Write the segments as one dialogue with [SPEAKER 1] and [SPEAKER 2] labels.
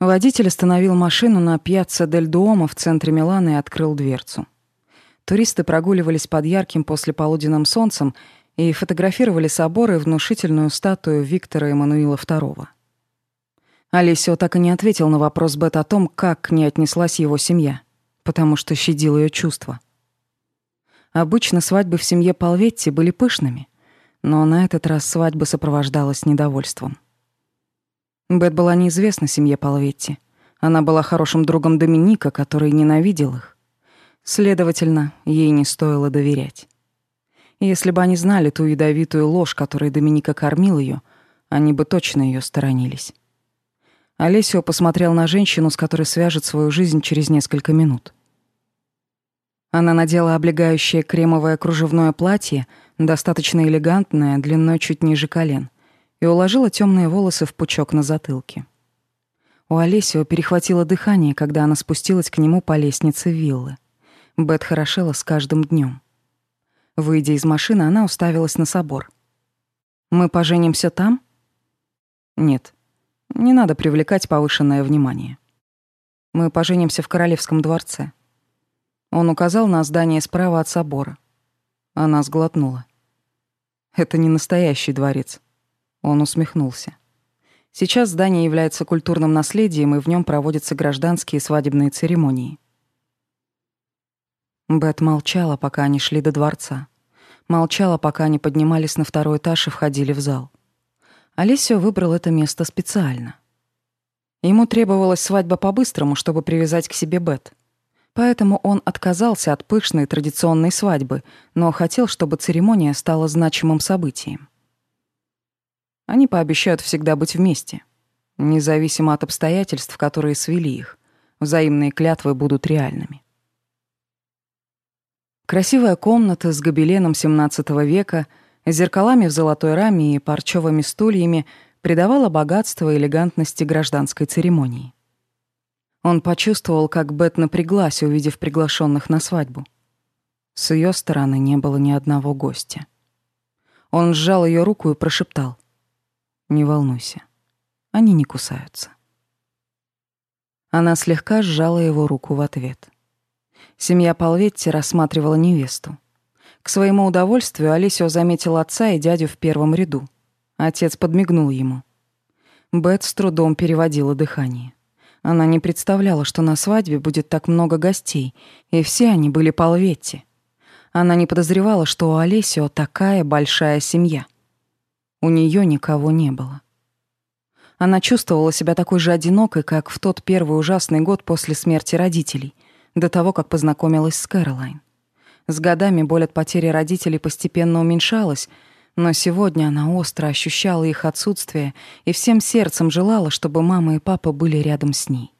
[SPEAKER 1] Водитель остановил машину на пьяцца Дель Дуомо в центре Милана и открыл дверцу. Туристы прогуливались под ярким послеполуденным солнцем и фотографировали собор и внушительную статую Виктора Эммануила II. Алисио так и не ответил на вопрос Бет о том, как к ней отнеслась его семья, потому что щадил ее чувства. Обычно свадьбы в семье Палветти были пышными, но на этот раз свадьба сопровождалась недовольством. Бет была неизвестна семье Палветти. Она была хорошим другом Доминика, который ненавидел их. Следовательно, ей не стоило доверять. Если бы они знали ту ядовитую ложь, которой Доминика кормил ее, они бы точно ее сторонились. Олесио посмотрел на женщину, с которой свяжет свою жизнь через несколько минут. Она надела облегающее кремовое кружевное платье, достаточно элегантное, длиной чуть ниже колен, и уложила темные волосы в пучок на затылке. У Олесио перехватило дыхание, когда она спустилась к нему по лестнице виллы. Бет хорошела с каждым днем. Выйдя из машины, она уставилась на собор. «Мы поженимся там?» «Нет, не надо привлекать повышенное внимание. Мы поженимся в Королевском дворце». Он указал на здание справа от собора. Она сглотнула. «Это не настоящий дворец». Он усмехнулся. Сейчас здание является культурным наследием, и в нем проводятся гражданские свадебные церемонии. Бет молчала, пока они шли до дворца. Молчала, пока они поднимались на второй этаж и входили в зал. Олесио выбрал это место специально. Ему требовалась свадьба по-быстрому, чтобы привязать к себе Бет. Поэтому он отказался от пышной традиционной свадьбы, но хотел, чтобы церемония стала значимым событием. Они пообещают всегда быть вместе, независимо от обстоятельств, которые свели их. Взаимные клятвы будут реальными. Красивая комната с гобеленом XVII века, зеркалами в золотой раме и парчевыми стульями придавала богатство и элегантности гражданской церемонии. Он почувствовал, как Бет напряглась, увидев приглашенных на свадьбу. С ее стороны не было ни одного гостя. Он сжал ее руку и прошептал. «Не волнуйся, они не кусаются». Она слегка сжала его руку в ответ. Семья Палветти рассматривала невесту. К своему удовольствию Алисио заметил отца и дядю в первом ряду. Отец подмигнул ему. Бет с трудом переводила дыхание. Она не представляла, что на свадьбе будет так много гостей, и все они были Палветти. Она не подозревала, что у Алисио такая большая семья. У нее никого не было. Она чувствовала себя такой же одинокой, как в тот первый ужасный год после смерти родителей, до того, как познакомилась с Кэролайн. С годами боль от потери родителей постепенно уменьшалась, но сегодня она остро ощущала их отсутствие и всем сердцем желала, чтобы мама и папа были рядом с ней.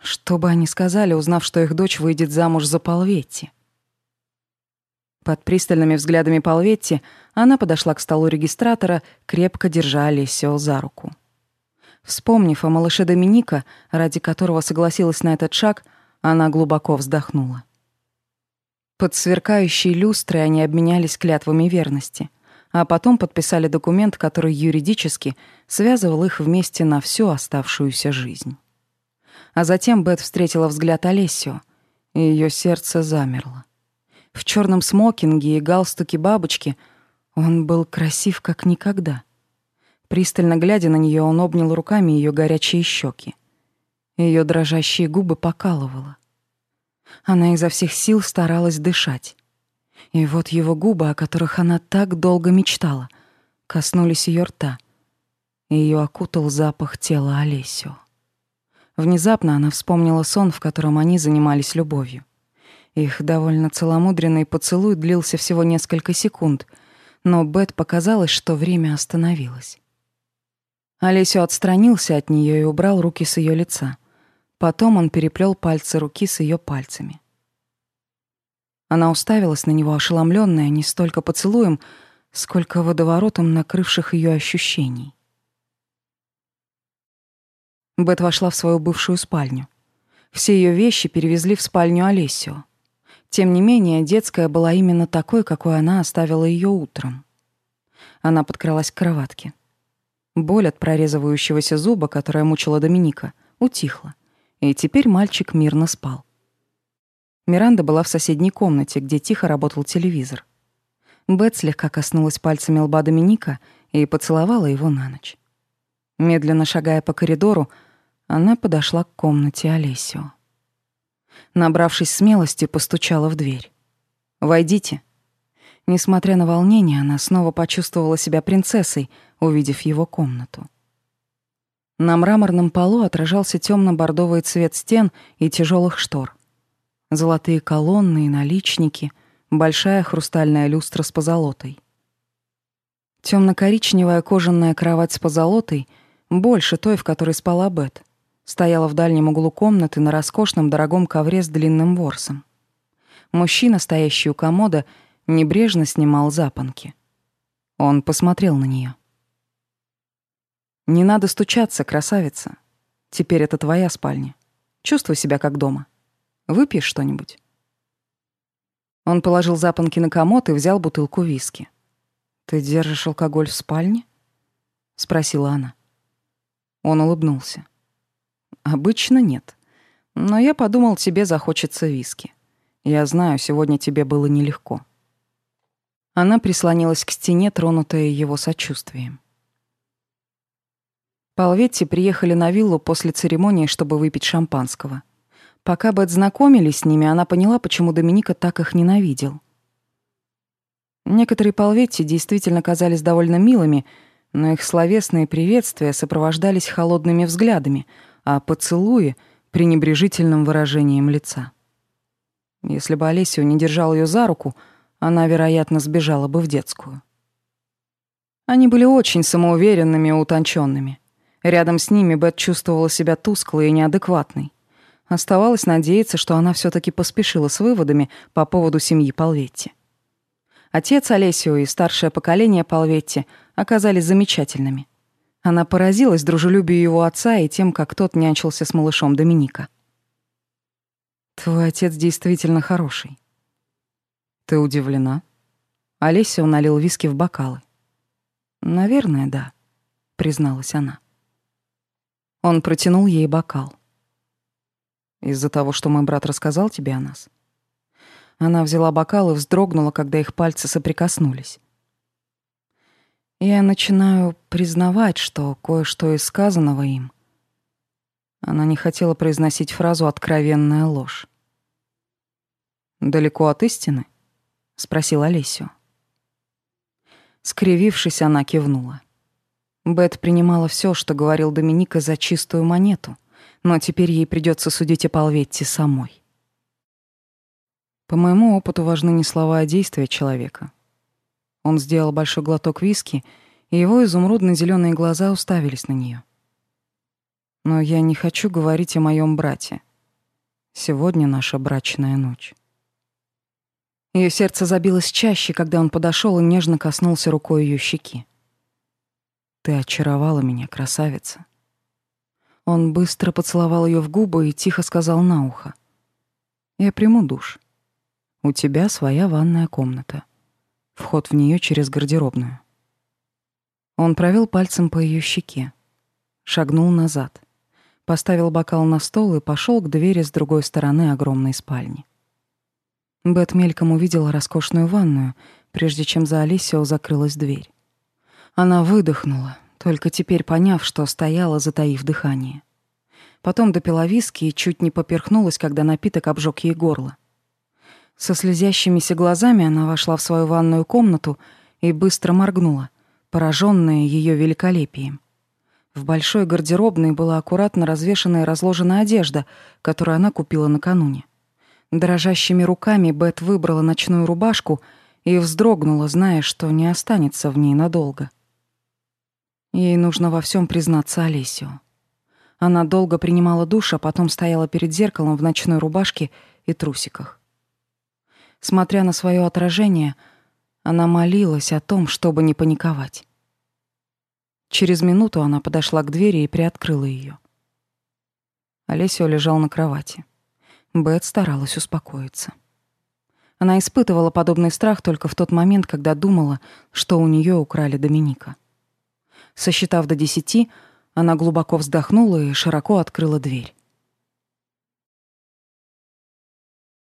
[SPEAKER 1] Что бы они сказали, узнав, что их дочь выйдет замуж за Полветти? Под пристальными взглядами Полветти она подошла к столу регистратора, крепко держа Олесио за руку. Вспомнив о малыше Доминика, ради которого согласилась на этот шаг, она глубоко вздохнула. Под сверкающей люстрой они обменялись клятвами верности, а потом подписали документ, который юридически связывал их вместе на всю оставшуюся жизнь. А затем Бет встретила взгляд Олесио, и ее сердце замерло. В черном смокинге и галстуке бабочки он был красив как никогда — Пристально глядя на нее, он обнял руками ее горячие щеки. Ее дрожащие губы покалывало. Она изо всех сил старалась дышать. И вот его губы, о которых она так долго мечтала, коснулись ее рта. Ее окутал запах тела Олесио. Внезапно она вспомнила сон, в котором они занимались любовью. Их довольно целомудренный поцелуй длился всего несколько секунд, но Бет показалось, что время остановилось. Олесю отстранился от нее и убрал руки с ее лица. Потом он переплел пальцы руки с ее пальцами. Она уставилась на него, ошеломленная не столько поцелуем, сколько водоворотом накрывших ее ощущений. Бет вошла в свою бывшую спальню. Все ее вещи перевезли в спальню Олесио. Тем не менее, детская была именно такой, какой она оставила ее утром. Она подкралась к кроватке. Боль от прорезывающегося зуба, которая мучила Доминика, утихла, и теперь мальчик мирно спал. Миранда была в соседней комнате, где тихо работал телевизор. Бет слегка коснулась пальцами лба Доминика и поцеловала его на ночь. Медленно шагая по коридору, она подошла к комнате Олесио. Набравшись смелости, постучала в дверь. «Войдите». Несмотря на волнение, она снова почувствовала себя принцессой, увидев его комнату. На мраморном полу отражался темно бордовый цвет стен и тяжелых штор. Золотые колонны и наличники, большая хрустальная люстра с позолотой. темно коричневая кожаная кровать с позолотой, больше той, в которой спала Бет, стояла в дальнем углу комнаты на роскошном дорогом ковре с длинным ворсом. Мужчина, стоящий у комода, небрежно снимал запонки. Он посмотрел на нее. «Не надо стучаться, красавица. Теперь это твоя спальня. Чувствуй себя как дома. Выпьешь что-нибудь?» Он положил запонки на комод и взял бутылку виски. «Ты держишь алкоголь в спальне?» — спросила она. Он улыбнулся. «Обычно нет. Но я подумал, тебе захочется виски. Я знаю, сегодня тебе было нелегко». Она прислонилась к стене, тронутая его сочувствием. Палветти приехали на виллу после церемонии, чтобы выпить шампанского. Пока Бет знакомились с ними, она поняла, почему Доминика так их ненавидел. Некоторые Палветти действительно казались довольно милыми, но их словесные приветствия сопровождались холодными взглядами, а поцелуи — пренебрежительным выражением лица. Если бы Олесио не держал ее за руку, она, вероятно, сбежала бы в детскую. Они были очень самоуверенными и утонченными. Рядом с ними Бет чувствовала себя тусклой и неадекватной. Оставалось надеяться, что она все таки поспешила с выводами по поводу семьи Полветти. Отец Олесио и старшее поколение Полветти оказались замечательными. Она поразилась дружелюбию его отца и тем, как тот нянчился с малышом Доминика. «Твой отец действительно хороший». «Ты удивлена?» Олесио налил виски в бокалы. «Наверное, да», — призналась она. Он протянул ей бокал. «Из-за того, что мой брат рассказал тебе о нас?» Она взяла бокал и вздрогнула, когда их пальцы соприкоснулись. Я начинаю признавать, что кое-что из сказанного им. Она не хотела произносить фразу «откровенная ложь». «Далеко от истины?» — спросил Олесю. Скривившись, она кивнула. Бет принимала все, что говорил Доминика, за чистую монету, но теперь ей придется судить о Полветте самой. По моему опыту важны не слова, а действия человека. Он сделал большой глоток виски, и его изумрудно зеленые глаза уставились на нее. Но я не хочу говорить о моем брате. Сегодня наша брачная ночь. Ее сердце забилось чаще, когда он подошел и нежно коснулся рукой ее щеки. Ты очаровала меня, красавица. Он быстро поцеловал ее в губы и тихо сказал на ухо: "Я приму душ. У тебя своя ванная комната. Вход в нее через гардеробную". Он провел пальцем по ее щеке, шагнул назад, поставил бокал на стол и пошел к двери с другой стороны огромной спальни. Бет мельком увидела роскошную ванную, прежде чем за Алисио закрылась дверь. Она выдохнула, только теперь поняв, что стояла, затаив дыхание. Потом допила виски и чуть не поперхнулась, когда напиток обжег ей горло. Со слезящимися глазами она вошла в свою ванную комнату и быстро моргнула, пораженная ее великолепием. В большой гардеробной была аккуратно развешанная и разложена одежда, которую она купила накануне. Дрожащими руками Бет выбрала ночную рубашку и вздрогнула, зная, что не останется в ней надолго. Ей нужно во всем признаться Олесио. Она долго принимала душ, а потом стояла перед зеркалом в ночной рубашке и трусиках. Смотря на свое отражение, она молилась о том, чтобы не паниковать. Через минуту она подошла к двери и приоткрыла ее. Олесио лежал на кровати. Бет старалась успокоиться. Она испытывала подобный страх только в тот момент, когда думала, что у нее украли Доминика. Сосчитав до десяти, она глубоко вздохнула и широко открыла дверь.